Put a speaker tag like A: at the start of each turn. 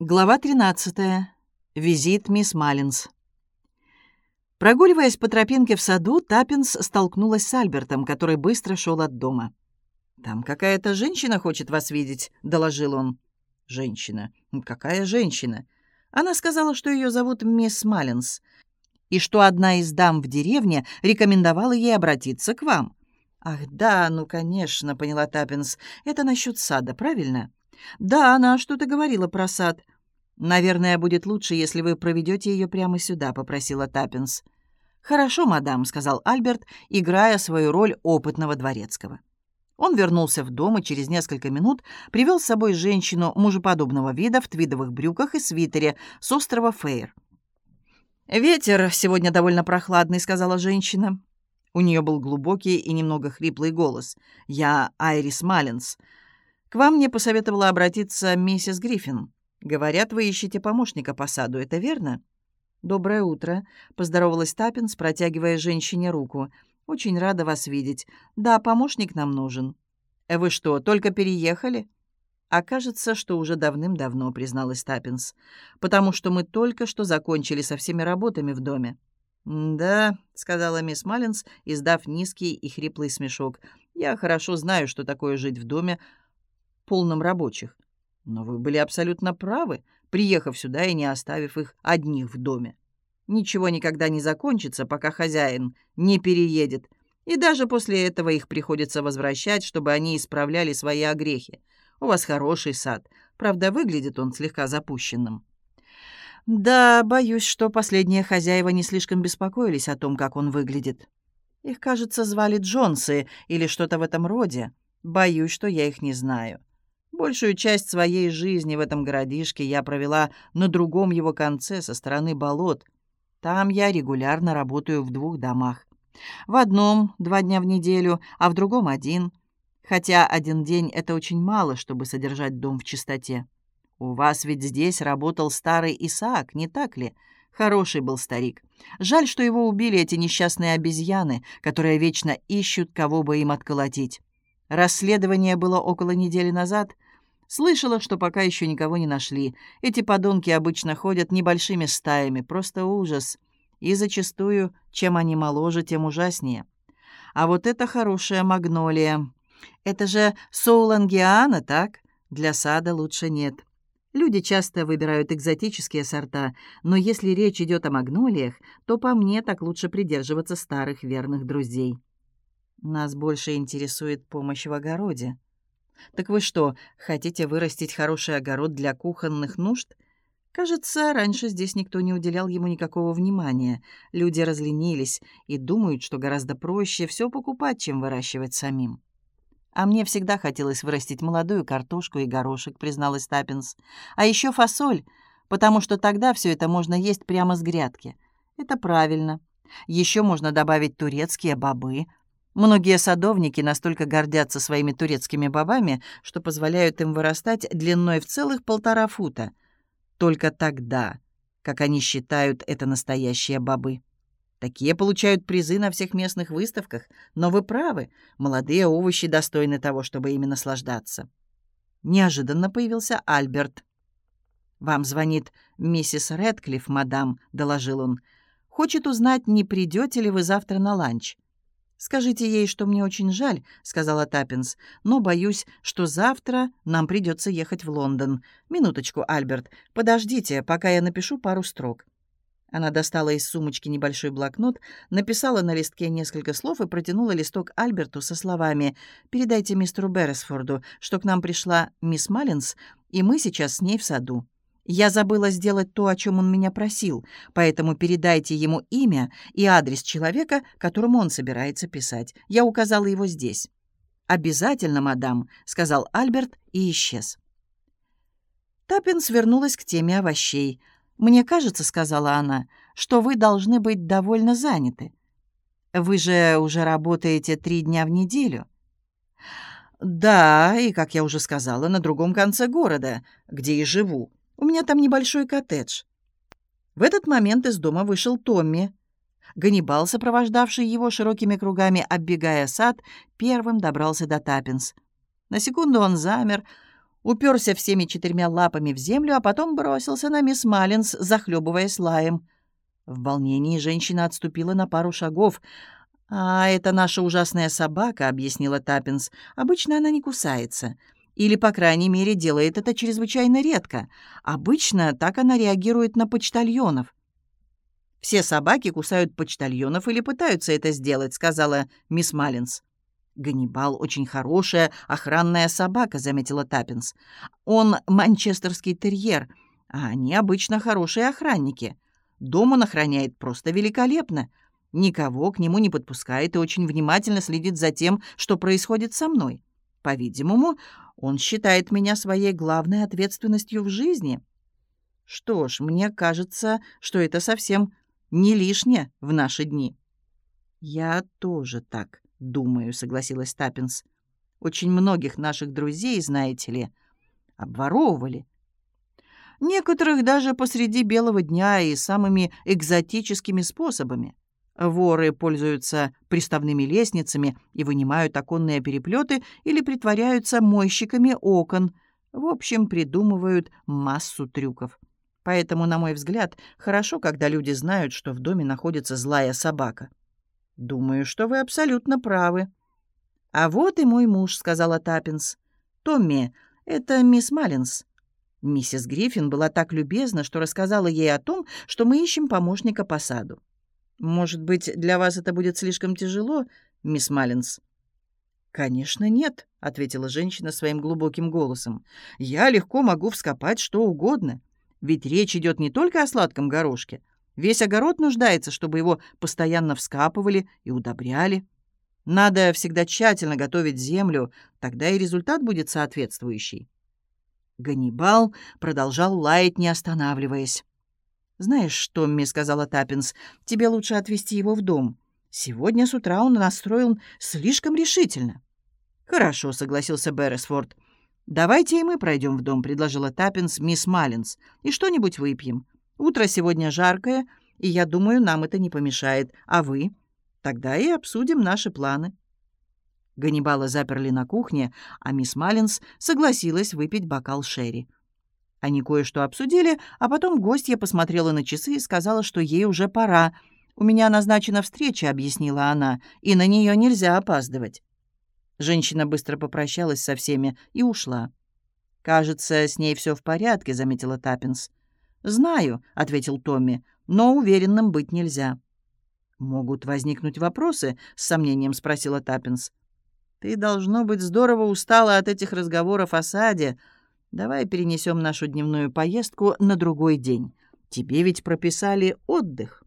A: Глава 13. Визит мисс Маллинс. Прогуливаясь по тропинке в саду, Таппинс столкнулась с Альбертом, который быстро шел от дома. «Там какая-то женщина хочет вас видеть», — доложил он. «Женщина? Какая женщина?» Она сказала, что ее зовут мисс Маллинс, и что одна из дам в деревне рекомендовала ей обратиться к вам. «Ах, да, ну, конечно», — поняла Таппинс. «Это насчет сада, правильно?» «Да, она что-то говорила про сад». «Наверное, будет лучше, если вы проведете ее прямо сюда», — попросила Таппинс. «Хорошо, мадам», — сказал Альберт, играя свою роль опытного дворецкого. Он вернулся в дом и через несколько минут привел с собой женщину мужеподобного вида в твидовых брюках и свитере с острова Фейр. «Ветер сегодня довольно прохладный», — сказала женщина. У нее был глубокий и немного хриплый голос. «Я Айрис Маллинс. К вам мне посоветовала обратиться миссис Гриффин. Говорят, вы ищете помощника по саду, это верно?» «Доброе утро», — поздоровалась Таппинс, протягивая женщине руку. «Очень рада вас видеть. Да, помощник нам нужен». «Вы что, только переехали?» «А кажется, что уже давным-давно», — призналась Таппинс, «потому что мы только что закончили со всеми работами в доме». «Да», — сказала мисс Маллинс, издав низкий и хриплый смешок, «я хорошо знаю, что такое жить в доме, полном рабочих. Но вы были абсолютно правы, приехав сюда и не оставив их одних в доме. Ничего никогда не закончится, пока хозяин не переедет, и даже после этого их приходится возвращать, чтобы они исправляли свои огрехи. У вас хороший сад, правда, выглядит он слегка запущенным. Да, боюсь, что последние хозяева не слишком беспокоились о том, как он выглядит. Их, кажется, звали Джонсы или что-то в этом роде. Боюсь, что я их не знаю. Большую часть своей жизни в этом городишке я провела на другом его конце, со стороны болот. Там я регулярно работаю в двух домах. В одном два дня в неделю, а в другом один. Хотя один день — это очень мало, чтобы содержать дом в чистоте. У вас ведь здесь работал старый Исаак, не так ли? Хороший был старик. Жаль, что его убили эти несчастные обезьяны, которые вечно ищут, кого бы им отколотить. Расследование было около недели назад. Слышала, что пока еще никого не нашли. Эти подонки обычно ходят небольшими стаями, просто ужас. И зачастую, чем они моложе, тем ужаснее. А вот это хорошая магнолия. Это же соулангиана, так? Для сада лучше нет. Люди часто выбирают экзотические сорта, но если речь идет о магнолиях, то по мне так лучше придерживаться старых верных друзей. Нас больше интересует помощь в огороде. Так вы что, хотите вырастить хороший огород для кухонных нужд? Кажется, раньше здесь никто не уделял ему никакого внимания. Люди разленились и думают, что гораздо проще все покупать, чем выращивать самим. «А мне всегда хотелось вырастить молодую картошку и горошек», — призналась Таппинс. «А еще фасоль, потому что тогда все это можно есть прямо с грядки. Это правильно. Еще можно добавить турецкие бобы, Многие садовники настолько гордятся своими турецкими бобами, что позволяют им вырастать длиной в целых полтора фута. Только тогда, как они считают, это настоящие бобы. Такие получают призы на всех местных выставках, но вы правы, молодые овощи достойны того, чтобы ими наслаждаться. Неожиданно появился Альберт. «Вам звонит миссис Рэдклифф, мадам», — доложил он. «Хочет узнать, не придете ли вы завтра на ланч. «Скажите ей, что мне очень жаль», — сказала Таппинс, «но боюсь, что завтра нам придется ехать в Лондон. Минуточку, Альберт, подождите, пока я напишу пару строк». Она достала из сумочки небольшой блокнот, написала на листке несколько слов и протянула листок Альберту со словами «Передайте мистеру Берресфорду, что к нам пришла мисс Маллинс, и мы сейчас с ней в саду». Я забыла сделать то, о чем он меня просил, поэтому передайте ему имя и адрес человека, которому он собирается писать. Я указала его здесь». «Обязательно, мадам», — сказал Альберт и исчез. Таппинс вернулась к теме овощей. «Мне кажется», — сказала она, — «что вы должны быть довольно заняты. Вы же уже работаете три дня в неделю». «Да, и, как я уже сказала, на другом конце города, где и живу. У меня там небольшой коттедж». В этот момент из дома вышел Томми. Ганнибал, сопровождавший его широкими кругами, оббегая сад, первым добрался до Таппинс. На секунду он замер. уперся всеми четырьмя лапами в землю, а потом бросился на мисс Маллинс, захлебываясь лаем. В волнении женщина отступила на пару шагов. «А это наша ужасная собака», — объяснила Таппинс. «Обычно она не кусается. Или, по крайней мере, делает это чрезвычайно редко. Обычно так она реагирует на почтальонов». «Все собаки кусают почтальонов или пытаются это сделать», — сказала мисс Маллинс. «Ганнибал — очень хорошая охранная собака», — заметила Таппинс. «Он манчестерский терьер, а они обычно хорошие охранники. Дом он охраняет просто великолепно. Никого к нему не подпускает и очень внимательно следит за тем, что происходит со мной. По-видимому, он считает меня своей главной ответственностью в жизни. Что ж, мне кажется, что это совсем не лишнее в наши дни». «Я тоже так думаю», — согласилась Таппинс. «Очень многих наших друзей, знаете ли, обворовывали. Некоторых даже посреди белого дня и самыми экзотическими способами. Воры пользуются приставными лестницами и вынимают оконные переплеты или притворяются мойщиками окон. В общем, придумывают массу трюков. Поэтому, на мой взгляд, хорошо, когда люди знают, что в доме находится злая собака. Думаю, что вы абсолютно правы. А вот и мой муж, сказала Таппинс. Томми, это мисс Маллинс. Миссис Гриффин была так любезна, что рассказала ей о том, что мы ищем помощника по саду. «Может быть, для вас это будет слишком тяжело, мисс Маллинс?» «Конечно, нет», — ответила женщина своим глубоким голосом. «Я легко могу вскопать что угодно. Ведь речь идет не только о сладком горошке. Весь огород нуждается, чтобы его постоянно вскапывали и удобряли. Надо всегда тщательно готовить землю, тогда и результат будет соответствующий». Ганнибал продолжал лаять, не останавливаясь. «Знаешь что, Томми», — сказала Таппинс, — «тебе лучше отвезти его в дом. Сегодня с утра он настроен слишком решительно». «Хорошо», — согласился Берресфорд. «Давайте и мы пройдем в дом», — предложила Таппинс мисс Маллинс, — «и что-нибудь выпьем. Утро сегодня жаркое, и я думаю, нам это не помешает. А вы? Тогда и обсудим наши планы». Ганнибала заперли на кухне, а мисс Маллинс согласилась выпить бокал шерри. Они кое-что обсудили, а потом гостья посмотрела на часы и сказала, что ей уже пора. «У меня назначена встреча», — объяснила она, — «и на нее нельзя опаздывать». Женщина быстро попрощалась со всеми и ушла. «Кажется, с ней все в порядке», — заметила Таппинс. «Знаю», — ответил Томми, — «но уверенным быть нельзя». «Могут возникнуть вопросы?» — с сомнением спросила Таппинс. Ты, должно быть, здорово устала от этих разговоров о саде. Давай перенесем нашу дневную поездку на другой день. Тебе ведь прописали отдых».